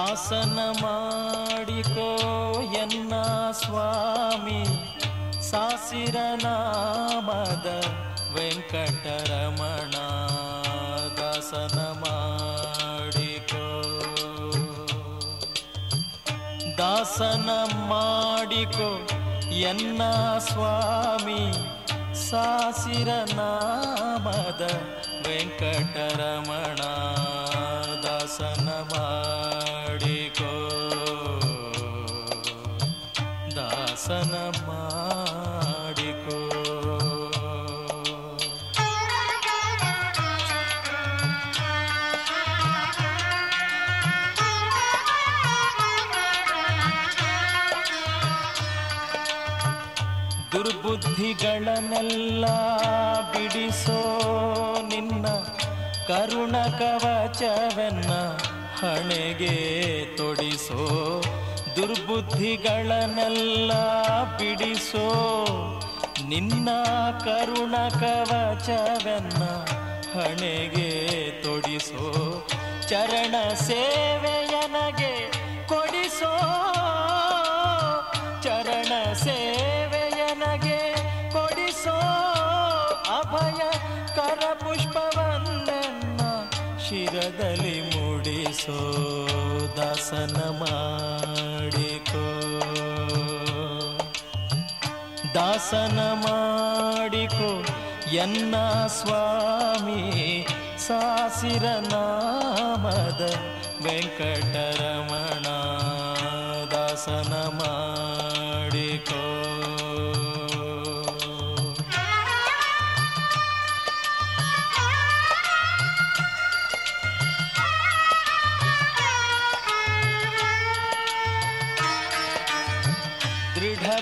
ದಾಸನ ಮಾಡಿಕೋ ಎನ್ನ ಸ್ವಾಮಿ? ಸಾಸಿರ ನಾಮದ ವೆಂಕಟರಮಣ ದಾಸನ ಮಾಡಿಕೋ. ದಾಸನ ಮಾಡಿಕೋ ಎನ್ನ ಸ್ವಾಮಿ? ಸಾಸಿರ ನಾಮದ ವೆಂಕಟರಮಣ ದಾಸನ ಮಾಡಿಕೋ ದಾಸನ ಮಾಡಿಕೋ. ದುರ್ಬುದ್ಧಿಗಳನ್ನೆಲ್ಲ ಬಿಡಿಸೋ ನಿನ್ನ ಕರುಣ ಕವಚವೆನ್ನ ಹಣೆಗೆ ತೊಡಿಸೋ. ದುರ್ಬುದ್ಧಿಗಳನ್ನೆಲ್ಲ ಬಿಡಿಸೋ ನಿನ್ನ ಕರುಣ ಕವಚವೆನ್ನ ಹಣೆಗೆ ತೊಡಿಸೋ ಚರಣ ಸೇವೆಯನಗೆ ಕೊಡಿಸೋ ಚರಣ ಸೇವೆಯನಗೆ ಕೊಡಿಸೋ ಅಭಯ ಕರ ಪುಷ್ಪವನ್ನ ಶಿರದಲ್ಲಿ ದಾಸನ ಮಾಡಿಕೋ. ದಾಸನ ಮಾಡಿಕೋ ಎನ್ನ ಸ್ವಾಮಿ ಸಾಸಿರ ನಾಮದ ವೆಂಕಟರಮಣ. ದಾಸನ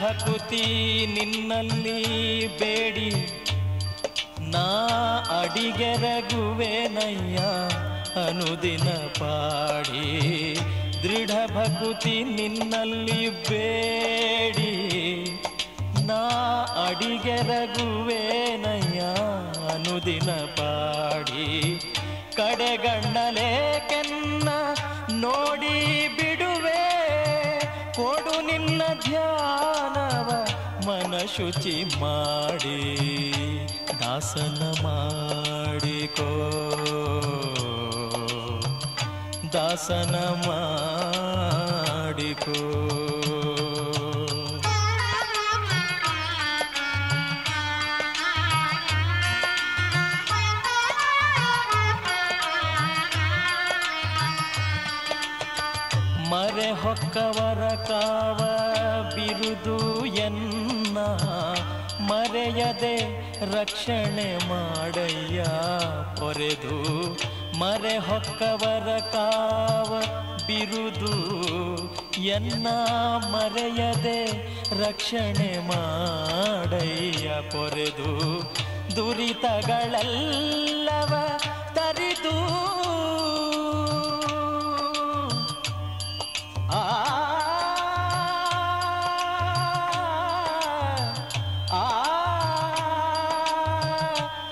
ಭಕುತಿ ನಿನ್ನಲ್ಲಿ ಬೇಡಿ. ನಾ ಅಡಿಗೆರಗುವೆನಯ್ಯ ಅನುದಿನ ಪಾಡಿ. ದೃಢ ಭಕುತಿ ನಿನ್ನಲ್ಲಿ ಬೇಡಿ. ನಾ ಅಡಿಗೆರಗುವೆನಯ್ಯ ಅನುದಿನ ಪಾಡಿ. ಕಡೆಗಣ್ಣಲೆ ಕೆನ್ನ ನೋಡಿ ಕೊಡು ನಿನ್ನ ಧ್ಯಾನವ ಮನ ಶುಚಿ ಮಾಡಿ ದಾಸನ ಮಾಡಿಕೋ. ದಾಸನ ಮಾಡಿಕೋ. ಮರೆ ಹೊಕ್ಕವರ ಕಾವ ಬಿರುದು ಎನ್ನ. ಮರೆಯದೆ ರಕ್ಷಣೆ ಮಾಡಯ್ಯ ಪೊರೆದು ಮರೆ ಹೊಕ್ಕವರ ಕಾವ ಬಿರುದು ಎನ್ನ. ಮರೆಯದೆ ರಕ್ಷಣೆ ಮಾಡಯ್ಯ ಪೊರೆದು ದುರಿತಗಳಲ್ಲವ ತರಿದು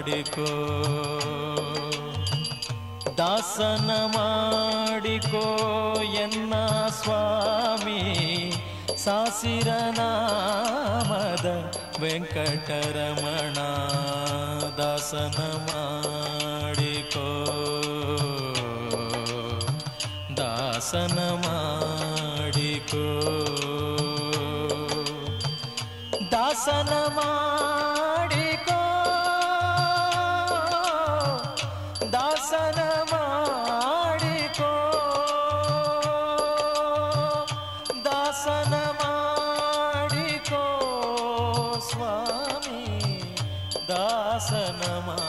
ಮಾಡಿಕೋ. ದಾಸನ ಮಾಡಿಕೋ ಎನ್ನ ಸ್ವಾಮಿ. ಸಾಸಿರ ನಾಮದ ವೆಂಕಟರಮಣ. ದಾಸನ ಮಾಡಿಕೋ. ದಾಸನ ಮಾಡಿಕೋ. ದಾಸನ ಮಾಡಿಕೋ ದಾಸನ ಮಾಡಿಕೋ ದಾಸನ ಮಾಡಿಕೋ ಸ್ವಾಮಿ ದಾಸನ ಮಾಡಿ